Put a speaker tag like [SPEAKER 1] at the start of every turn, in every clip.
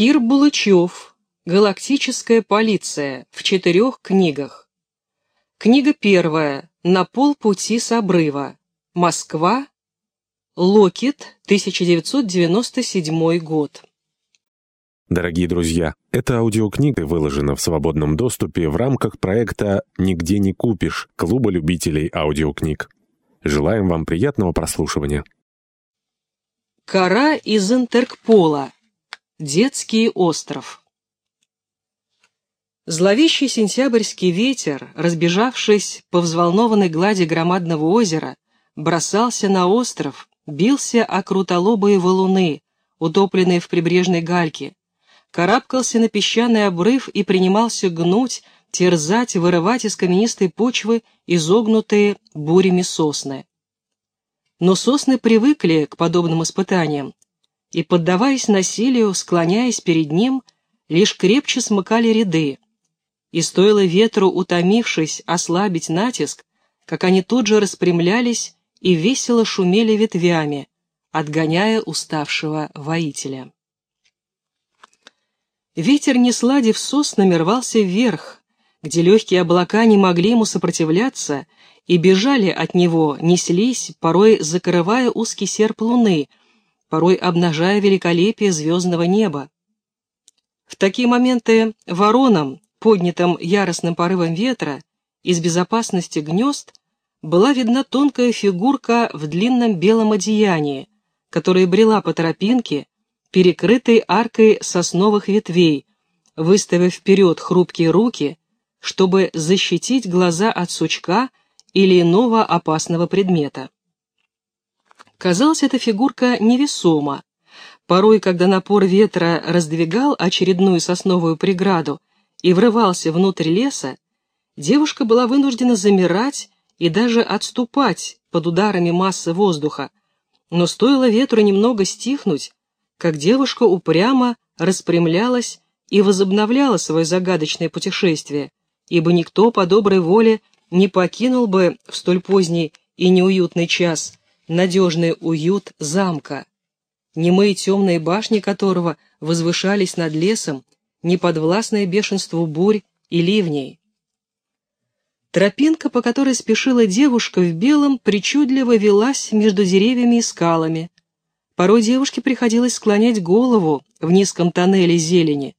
[SPEAKER 1] Кир Булычев. Галактическая полиция. В четырех книгах. Книга первая. На полпути с обрыва. Москва. Локит. 1997 год.
[SPEAKER 2] Дорогие друзья, эта аудиокнига выложена в свободном доступе в рамках проекта «Нигде не купишь» Клуба любителей аудиокниг. Желаем вам приятного прослушивания.
[SPEAKER 1] Кора из Интеркпола. Детский остров. Зловещий сентябрьский ветер, разбежавшись по взволнованной глади громадного озера, бросался на остров, бился о крутолобые валуны, утопленные в прибрежной гальке, карабкался на песчаный обрыв и принимался гнуть, терзать, вырывать из каменистой почвы изогнутые бурями сосны. Но сосны привыкли к подобным испытаниям, и, поддаваясь насилию, склоняясь перед ним, лишь крепче смыкали ряды, и стоило ветру, утомившись, ослабить натиск, как они тут же распрямлялись и весело шумели ветвями, отгоняя уставшего воителя. Ветер, не сладив соснами, рвался вверх, где легкие облака не могли ему сопротивляться и бежали от него, неслись, порой закрывая узкий серп луны — порой обнажая великолепие звездного неба. В такие моменты воронам, поднятым яростным порывом ветра, из безопасности гнезд была видна тонкая фигурка в длинном белом одеянии, которая брела по тропинке, перекрытой аркой сосновых ветвей, выставив вперед хрупкие руки, чтобы защитить глаза от сучка или иного опасного предмета. Казалось, эта фигурка невесома. Порой, когда напор ветра раздвигал очередную сосновую преграду и врывался внутрь леса, девушка была вынуждена замирать и даже отступать под ударами массы воздуха, но стоило ветру немного стихнуть, как девушка упрямо распрямлялась и возобновляла свое загадочное путешествие, ибо никто по доброй воле не покинул бы в столь поздний и неуютный час надежный уют замка, немые темные башни которого возвышались над лесом, неподвластное бешенству бурь и ливней. Тропинка, по которой спешила девушка в белом, причудливо велась между деревьями и скалами. Порой девушке приходилось склонять голову в низком тоннеле зелени,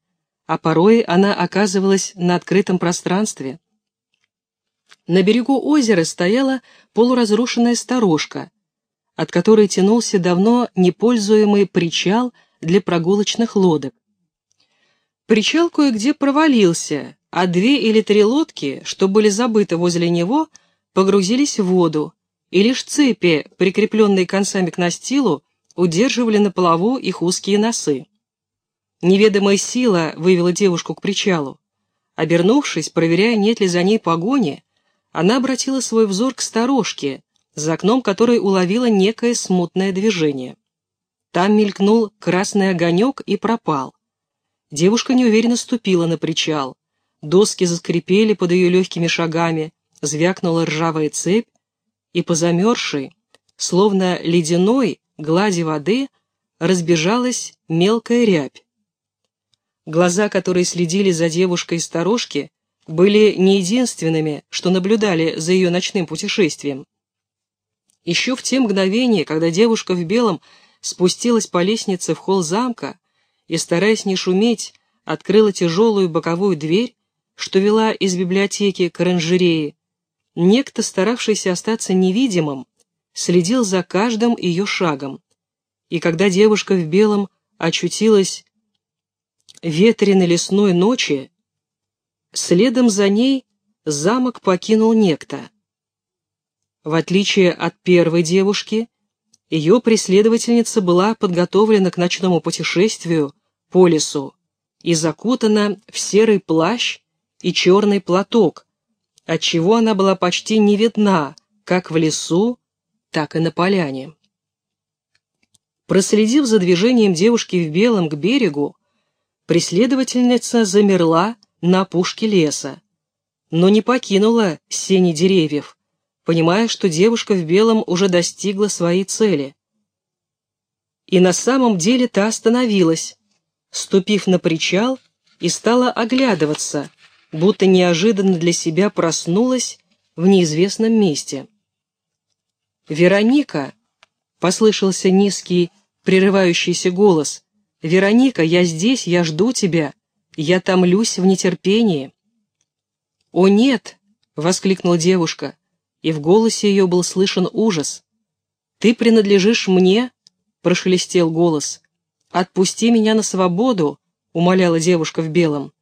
[SPEAKER 1] а порой она оказывалась на открытом пространстве. На берегу озера стояла полуразрушенная сторожка, от которой тянулся давно непользуемый причал для прогулочных лодок. Причал кое-где провалился, а две или три лодки, что были забыты возле него, погрузились в воду, и лишь цепи, прикрепленные концами к настилу, удерживали на плаву их узкие носы. Неведомая сила вывела девушку к причалу. Обернувшись, проверяя, нет ли за ней погони, она обратила свой взор к сторожке, за окном которой уловила некое смутное движение. Там мелькнул красный огонек и пропал. Девушка неуверенно ступила на причал. Доски заскрипели под ее легкими шагами, звякнула ржавая цепь, и по замерзшей, словно ледяной, глади воды разбежалась мелкая рябь. Глаза, которые следили за девушкой из сторожки, были не единственными, что наблюдали за ее ночным путешествием. Еще в те мгновения, когда девушка в белом спустилась по лестнице в холл замка и, стараясь не шуметь, открыла тяжелую боковую дверь, что вела из библиотеки к оранжерее, некто, старавшийся остаться невидимым, следил за каждым ее шагом. И когда девушка в белом очутилась ветреной лесной ночи, следом за ней замок покинул некто. В отличие от первой девушки, ее преследовательница была подготовлена к ночному путешествию по лесу и закутана в серый плащ и черный платок, отчего она была почти не видна как в лесу, так и на поляне. Проследив за движением девушки в белом к берегу, преследовательница замерла на опушке леса, но не покинула сени деревьев, понимая, что девушка в белом уже достигла своей цели. И на самом деле та остановилась, ступив на причал, и стала оглядываться, будто неожиданно для себя проснулась в неизвестном месте. «Вероника!» — послышался низкий, прерывающийся голос. «Вероника, я здесь, я жду тебя, я томлюсь в нетерпении». «О нет!» — воскликнула девушка, и в голосе ее был слышен ужас. «Ты принадлежишь мне?» — прошелестел голос. «Отпусти меня на свободу!» — умоляла девушка в белом.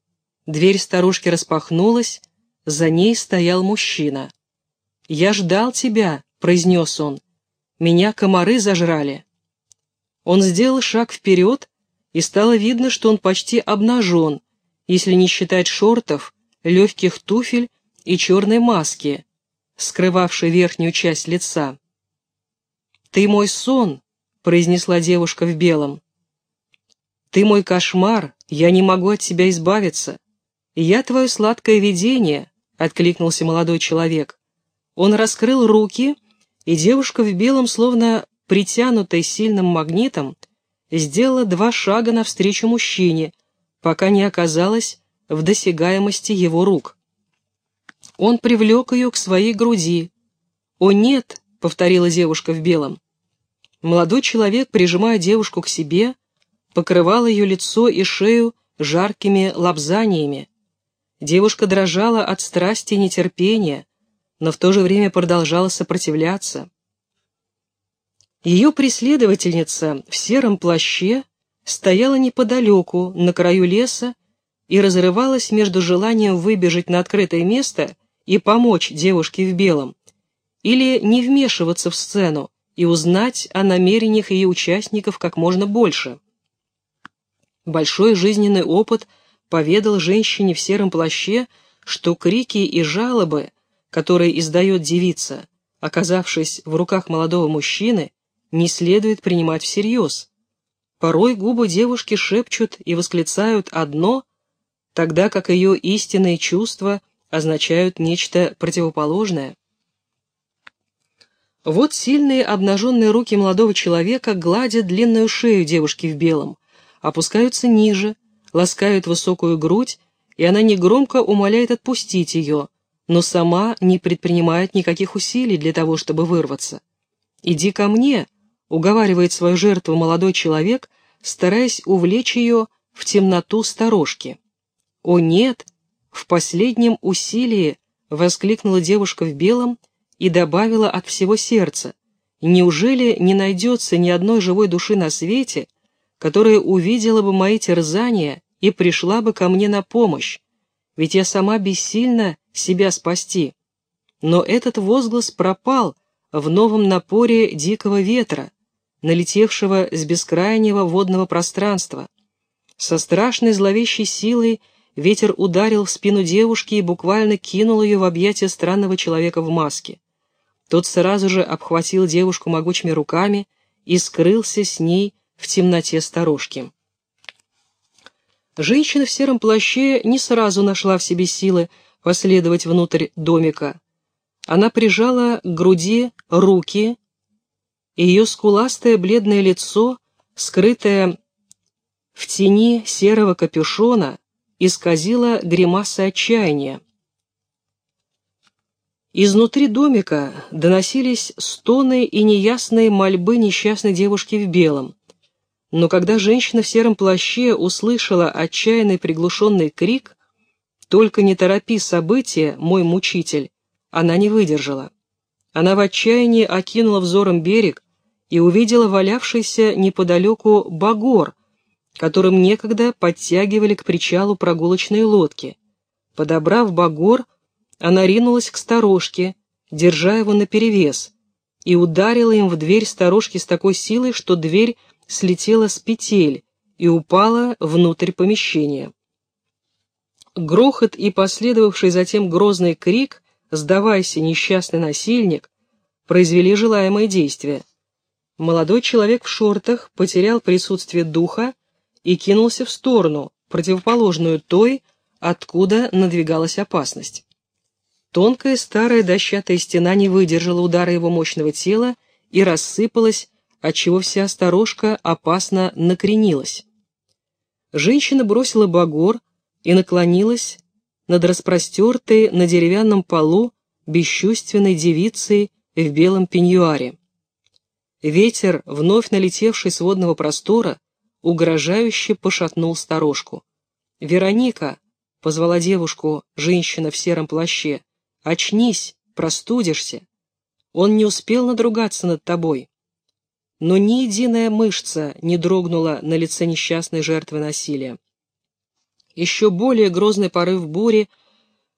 [SPEAKER 1] Дверь старушки распахнулась, за ней стоял мужчина. «Я ждал тебя», — произнес он. «Меня комары зажрали». Он сделал шаг вперед, и стало видно, что он почти обнажен, если не считать шортов, легких туфель и черной маски, скрывавшей верхнюю часть лица. «Ты мой сон», — произнесла девушка в белом. «Ты мой кошмар, я не могу от тебя избавиться. «Я твое сладкое видение», — откликнулся молодой человек. Он раскрыл руки, и девушка в белом, словно притянутая сильным магнитом, сделала два шага навстречу мужчине, пока не оказалась в досягаемости его рук. Он привлек ее к своей груди. «О, нет!» — повторила девушка в белом. Молодой человек, прижимая девушку к себе, покрывал ее лицо и шею жаркими лапзаниями, Девушка дрожала от страсти и нетерпения, но в то же время продолжала сопротивляться. Ее преследовательница в сером плаще стояла неподалеку, на краю леса, и разрывалась между желанием выбежать на открытое место и помочь девушке в белом, или не вмешиваться в сцену и узнать о намерениях ее участников как можно больше. Большой жизненный опыт – поведал женщине в сером плаще, что крики и жалобы, которые издает девица, оказавшись в руках молодого мужчины, не следует принимать всерьез. Порой губы девушки шепчут и восклицают одно, тогда как ее истинные чувства означают нечто противоположное. Вот сильные обнаженные руки молодого человека гладят длинную шею девушки в белом, опускаются ниже, ласкают высокую грудь, и она негромко умоляет отпустить ее, но сама не предпринимает никаких усилий для того, чтобы вырваться. «Иди ко мне», — уговаривает свою жертву молодой человек, стараясь увлечь ее в темноту сторожки. «О нет!» — в последнем усилии воскликнула девушка в белом и добавила от всего сердца. «Неужели не найдется ни одной живой души на свете, — которая увидела бы мои терзания и пришла бы ко мне на помощь, ведь я сама бессильна себя спасти. Но этот возглас пропал в новом напоре дикого ветра, налетевшего с бескрайнего водного пространства. Со страшной зловещей силой ветер ударил в спину девушки и буквально кинул ее в объятия странного человека в маске. Тот сразу же обхватил девушку могучими руками и скрылся с ней в темноте сторожки. Женщина в сером плаще не сразу нашла в себе силы последовать внутрь домика. Она прижала к груди руки, и ее скуластое бледное лицо, скрытое в тени серого капюшона, исказило гримаса отчаяния. Изнутри домика доносились стоны и неясные мольбы несчастной девушки в белом. Но когда женщина в сером плаще услышала отчаянный приглушенный крик «Только не торопи события, мой мучитель!», она не выдержала. Она в отчаянии окинула взором берег и увидела валявшийся неподалеку багор, которым некогда подтягивали к причалу прогулочные лодки. Подобрав багор, она ринулась к сторожке, держа его наперевес, и ударила им в дверь сторожки с такой силой, что дверь слетела с петель и упала внутрь помещения. Грохот и последовавший затем грозный крик «Сдавайся, несчастный насильник!» произвели желаемое действие. Молодой человек в шортах потерял присутствие духа и кинулся в сторону, противоположную той, откуда надвигалась опасность. Тонкая старая дощатая стена не выдержала удара его мощного тела и рассыпалась отчего вся сторожка опасно накренилась. Женщина бросила багор и наклонилась над распростертой на деревянном полу бесчувственной девицей в белом пеньюаре. Ветер, вновь налетевший с водного простора, угрожающе пошатнул сторожку. «Вероника!» — позвала девушку женщина в сером плаще. «Очнись, простудишься. Он не успел надругаться над тобой». Но ни единая мышца не дрогнула на лице несчастной жертвы насилия. Еще более грозный порыв бури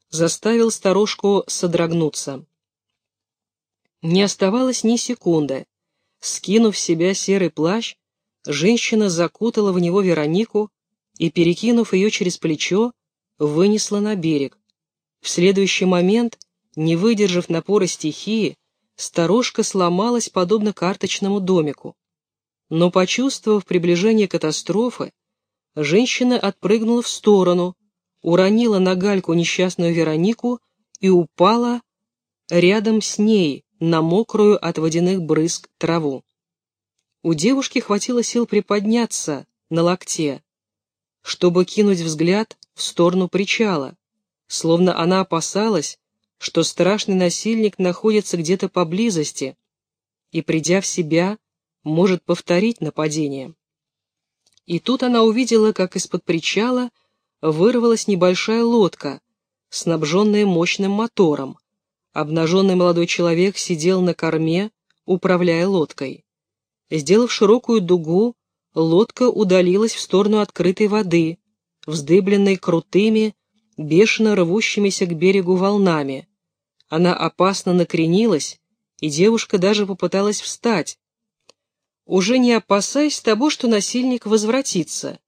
[SPEAKER 1] заставил сторожку содрогнуться. Не оставалось ни секунды. Скинув в себя серый плащ, женщина закутала в него Веронику и, перекинув ее через плечо, вынесла на берег. В следующий момент, не выдержав напора стихии, сторожка сломалась подобно карточному домику. Но, почувствовав приближение катастрофы, женщина отпрыгнула в сторону, уронила на гальку несчастную Веронику и упала рядом с ней на мокрую от водяных брызг траву. У девушки хватило сил приподняться на локте, чтобы кинуть взгляд в сторону причала, словно она опасалась, что страшный насильник находится где-то поблизости и, придя в себя, может повторить нападение. И тут она увидела, как из-под причала вырвалась небольшая лодка, снабженная мощным мотором. Обнаженный молодой человек сидел на корме, управляя лодкой. Сделав широкую дугу, лодка удалилась в сторону открытой воды, вздыбленной крутыми, бешено рвущимися к берегу волнами. Она опасно накренилась, и девушка даже попыталась встать, уже не опасаясь того, что насильник возвратится.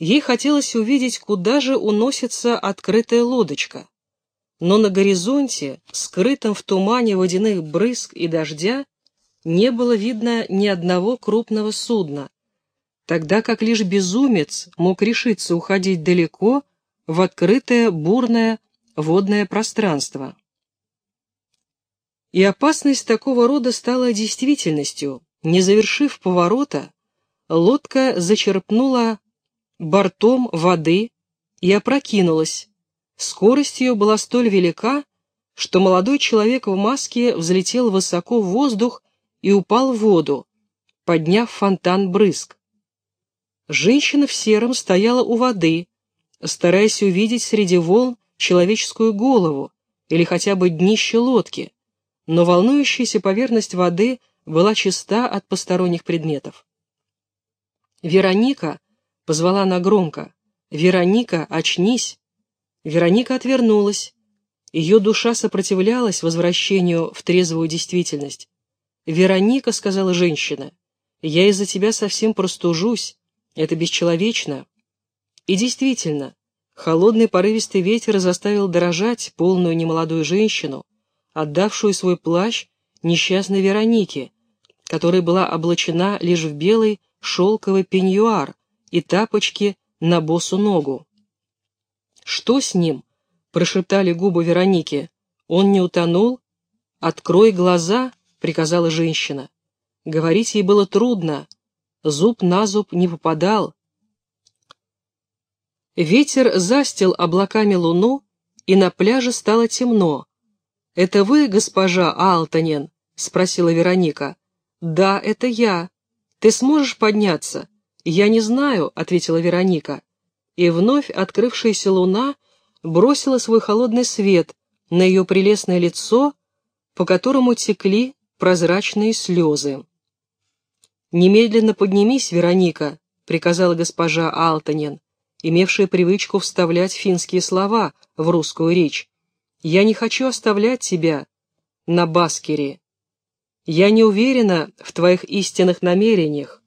[SPEAKER 1] Ей хотелось увидеть, куда же уносится открытая лодочка. Но на горизонте, скрытом в тумане водяных брызг и дождя, не было видно ни одного крупного судна, тогда как лишь безумец мог решиться уходить далеко в открытое бурное водное пространство. И опасность такого рода стала действительностью, не завершив поворота, лодка зачерпнула бортом воды и опрокинулась. Скорость ее была столь велика, что молодой человек в маске взлетел высоко в воздух и упал в воду, подняв фонтан брызг. Женщина в сером стояла у воды, стараясь увидеть среди волн человеческую голову или хотя бы днище лодки, но волнующаяся поверхность воды — была чиста от посторонних предметов. «Вероника!» — позвала она громко. «Вероника, очнись!» Вероника отвернулась. Ее душа сопротивлялась возвращению в трезвую действительность. «Вероника», — сказала женщина, — «я из-за тебя совсем простужусь. Это бесчеловечно». И действительно, холодный порывистый ветер заставил дрожать полную немолодую женщину, отдавшую свой плащ несчастной Веронике, которая была облачена лишь в белый шелковый пеньюар и тапочки на босу ногу. «Что с ним?» — прошептали губы Вероники. «Он не утонул?» «Открой глаза!» — приказала женщина. Говорить ей было трудно. Зуб на зуб не попадал. Ветер застил облаками луну, и на пляже стало темно. «Это вы, госпожа Алтанен?» — спросила Вероника. «Да, это я. Ты сможешь подняться?» «Я не знаю», — ответила Вероника. И вновь открывшаяся луна бросила свой холодный свет на ее прелестное лицо, по которому текли прозрачные слезы. «Немедленно поднимись, Вероника», — приказала госпожа Алтанен, имевшая привычку вставлять финские слова в русскую речь. «Я не хочу оставлять тебя на Баскере. Я не уверена в твоих истинных намерениях.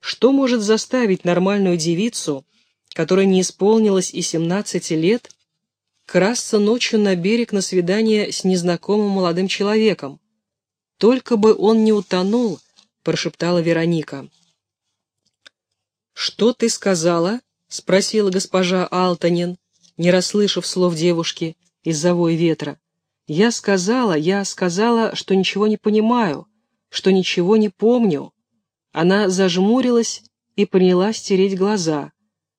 [SPEAKER 1] Что может заставить нормальную девицу, которая не исполнилась и семнадцати лет, красться ночью на берег на свидание с незнакомым молодым человеком? Только бы он не утонул, прошептала Вероника. «Что ты сказала?» — спросила госпожа Алтанин, не расслышав слов девушки из-за ветра. Я сказала, я сказала, что ничего не понимаю, что ничего не помню. Она зажмурилась и принялась тереть глаза.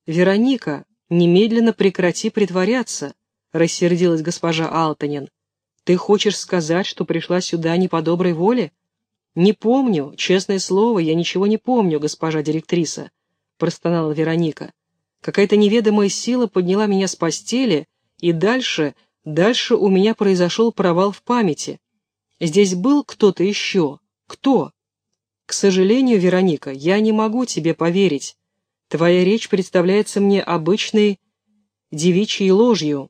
[SPEAKER 1] «Вероника, немедленно прекрати притворяться», — рассердилась госпожа Алтанин. «Ты хочешь сказать, что пришла сюда не по доброй воле?» «Не помню, честное слово, я ничего не помню, госпожа директриса», — простонала Вероника. «Какая-то неведомая сила подняла меня с постели, и дальше, дальше у меня произошел провал в памяти. Здесь был кто-то еще. Кто?» «К сожалению, Вероника, я не могу тебе поверить. Твоя речь представляется мне обычной девичьей ложью.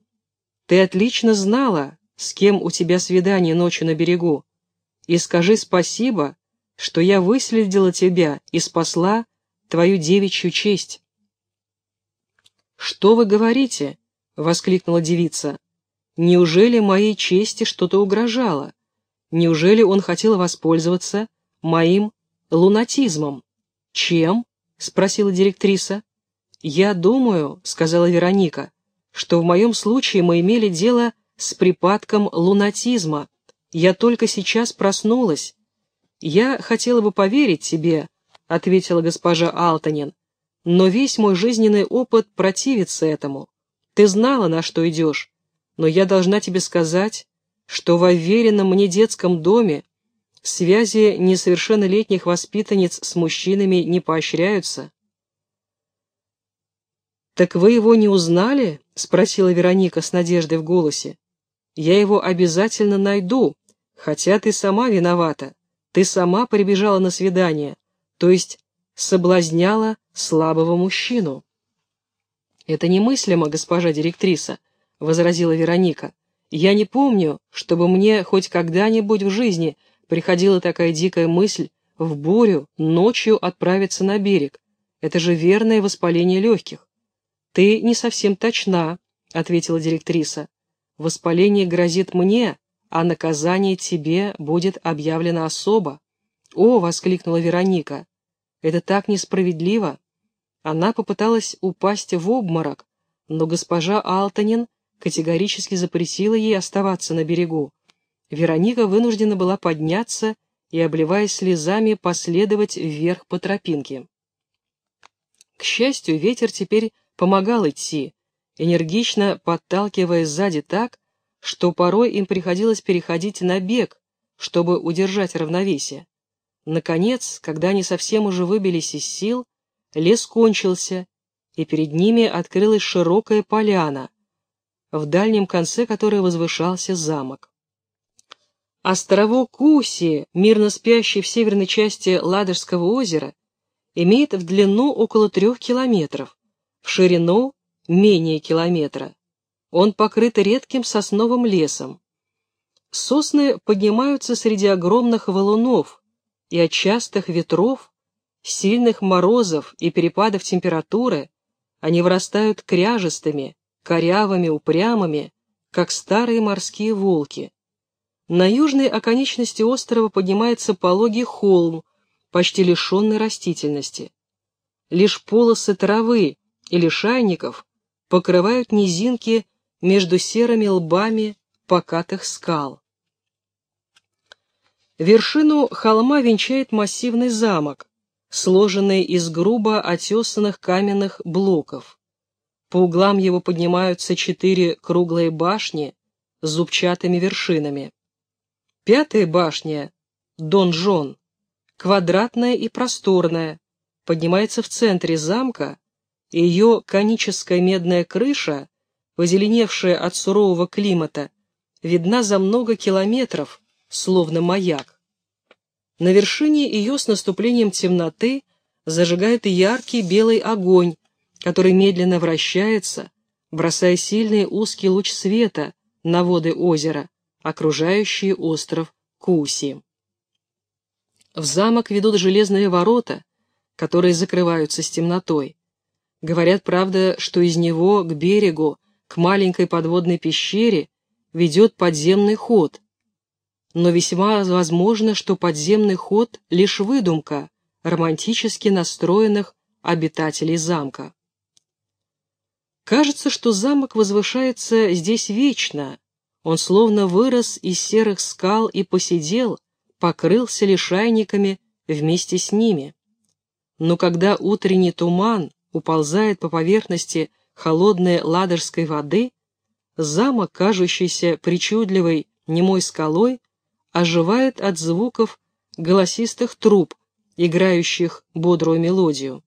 [SPEAKER 1] Ты отлично знала, с кем у тебя свидание ночью на берегу. И скажи спасибо, что я выследила тебя и спасла твою девичью честь. «Что вы говорите?» — воскликнула девица. «Неужели моей чести что-то угрожало? Неужели он хотел воспользоваться моим лунатизмом?» «Чем?» — спросила директриса. «Я думаю», — сказала Вероника, «что в моем случае мы имели дело с припадком лунатизма. Я только сейчас проснулась». «Я хотела бы поверить тебе», — ответила госпожа Алтанин, «но весь мой жизненный опыт противится этому. Ты знала, на что идешь, но я должна тебе сказать, что в уверенном мне детском доме Связи несовершеннолетних воспитанниц с мужчинами не поощряются. «Так вы его не узнали?» — спросила Вероника с надеждой в голосе. «Я его обязательно найду, хотя ты сама виновата. Ты сама прибежала на свидание, то есть соблазняла слабого мужчину». «Это немыслимо, госпожа директриса», — возразила Вероника. «Я не помню, чтобы мне хоть когда-нибудь в жизни приходила такая дикая мысль в бурю ночью отправиться на берег. Это же верное воспаление легких. «Ты не совсем точна», — ответила директриса. «Воспаление грозит мне, а наказание тебе будет объявлено особо». «О!» — воскликнула Вероника. «Это так несправедливо!» Она попыталась упасть в обморок, но госпожа Алтанин категорически запретила ей оставаться на берегу. Вероника вынуждена была подняться и, обливаясь слезами, последовать вверх по тропинке. К счастью, ветер теперь помогал идти, энергично подталкивая сзади так, что порой им приходилось переходить на бег, чтобы удержать равновесие. Наконец, когда они совсем уже выбились из сил, лес кончился, и перед ними открылась широкая поляна, в дальнем конце которой возвышался замок. Островок Куси, мирно спящий в северной части Ладожского озера, имеет в длину около трех километров, в ширину менее километра. Он покрыт редким сосновым лесом. Сосны поднимаются среди огромных валунов, и от частых ветров, сильных морозов и перепадов температуры они вырастают кряжестыми, корявыми, упрямыми, как старые морские волки. На южной оконечности острова поднимается пологий холм, почти лишенный растительности. Лишь полосы травы и лишайников покрывают низинки между серыми лбами покатых скал. Вершину холма венчает массивный замок, сложенный из грубо отесанных каменных блоков. По углам его поднимаются четыре круглые башни с зубчатыми вершинами. Пятая башня, донжон, квадратная и просторная, поднимается в центре замка, ее коническая медная крыша, позеленевшая от сурового климата, видна за много километров, словно маяк. На вершине ее с наступлением темноты зажигает яркий белый огонь, который медленно вращается, бросая сильный узкий луч света на воды озера, окружающие остров Куси. В замок ведут железные ворота, которые закрываются с темнотой. Говорят, правда, что из него к берегу, к маленькой подводной пещере, ведет подземный ход. Но весьма возможно, что подземный ход — лишь выдумка романтически настроенных обитателей замка. Кажется, что замок возвышается здесь вечно, он словно вырос из серых скал и посидел, покрылся лишайниками вместе с ними. Но когда утренний туман уползает по поверхности холодной ладожской воды, замок, кажущийся причудливой немой скалой, оживает от звуков голосистых труб, играющих бодрую мелодию.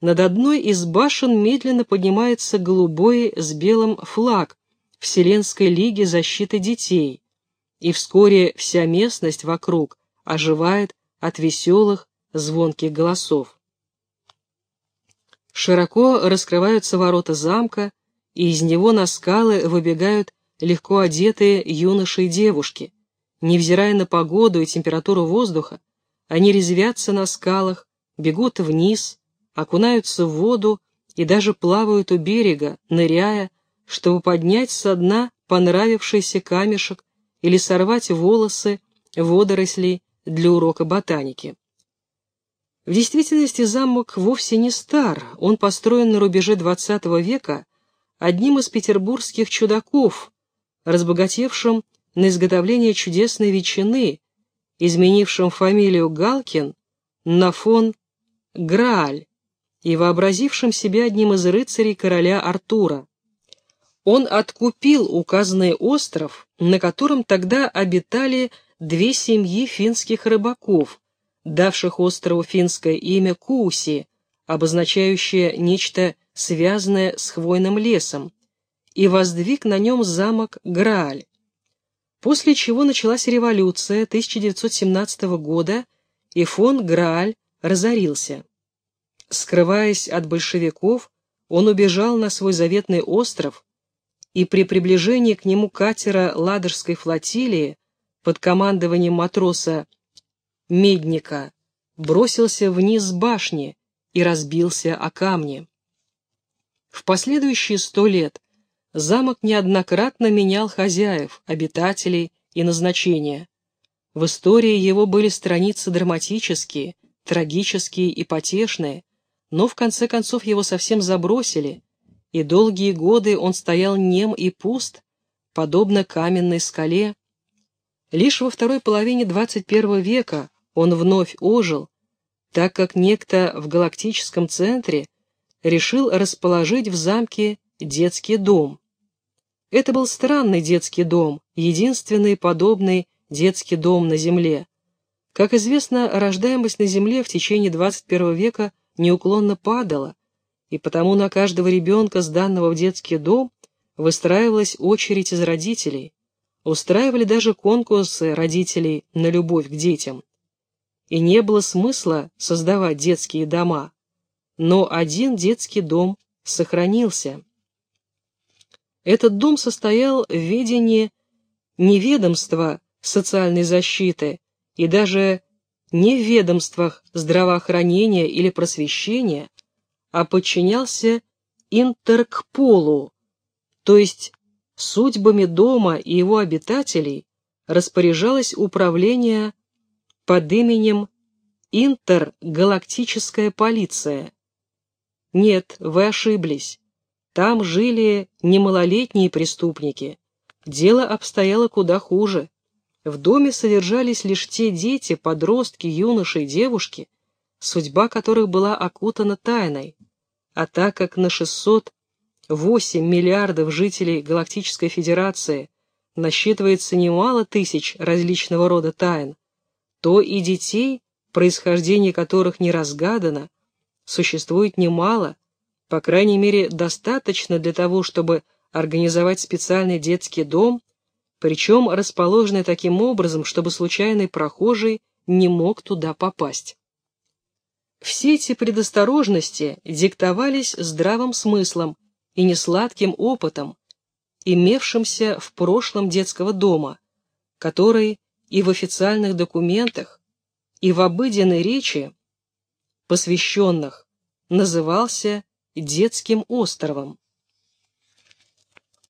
[SPEAKER 1] Над одной из башен медленно поднимается голубой с белым флаг Вселенской лиги защиты детей, и вскоре вся местность вокруг оживает от веселых, звонких голосов. Широко раскрываются ворота замка, и из него на скалы выбегают легко одетые юноши и девушки. Невзирая на погоду и температуру воздуха, они резвятся на скалах, бегут вниз, окунаются в воду и даже плавают у берега, ныряя, чтобы поднять со дна понравившийся камешек или сорвать волосы водорослей для урока ботаники. В действительности замок вовсе не стар, он построен на рубеже XX века одним из петербургских чудаков, разбогатевшим на изготовление чудесной ветчины, изменившим фамилию Галкин на фон Грааль, и вообразившим себя одним из рыцарей короля Артура. Он откупил указанный остров, на котором тогда обитали две семьи финских рыбаков, давших острову финское имя Куси, обозначающее нечто связанное с хвойным лесом, и воздвиг на нем замок Грааль. После чего началась революция 1917 года, и фон Грааль разорился. Скрываясь от большевиков, он убежал на свой заветный остров, и при приближении к нему катера Ладожской флотилии под командованием матроса Медника бросился вниз с башни и разбился о камни. В последующие сто лет замок неоднократно менял хозяев, обитателей и назначения. В истории его были страницы драматические, трагические и потешные, но в конце концов его совсем забросили, и долгие годы он стоял нем и пуст, подобно каменной скале. Лишь во второй половине XXI века он вновь ожил, так как некто в галактическом центре решил расположить в замке детский дом. Это был странный детский дом, единственный подобный детский дом на Земле. Как известно, рождаемость на Земле в течение 21 века неуклонно падала, и потому на каждого ребенка, сданного в детский дом, выстраивалась очередь из родителей, устраивали даже конкурсы родителей на любовь к детям. И не было смысла создавать детские дома, но один детский дом сохранился. Этот дом состоял в ведении неведомства социальной защиты и даже не в ведомствах здравоохранения или просвещения, а подчинялся Интеркполу, то есть судьбами дома и его обитателей распоряжалось управление под именем Интергалактическая полиция. Нет, вы ошиблись. Там жили не малолетние преступники. Дело обстояло куда хуже. В доме содержались лишь те дети, подростки, юноши и девушки, судьба которых была окутана тайной. А так как на 608 миллиардов жителей Галактической Федерации насчитывается немало тысяч различного рода тайн, то и детей, происхождение которых не разгадано, существует немало, по крайней мере достаточно для того, чтобы организовать специальный детский дом причем расположенный таким образом, чтобы случайный прохожий не мог туда попасть. Все эти предосторожности диктовались здравым смыслом и несладким опытом, имевшимся в прошлом детского дома, который и в официальных документах, и в обыденной речи, посвященных, назывался детским островом.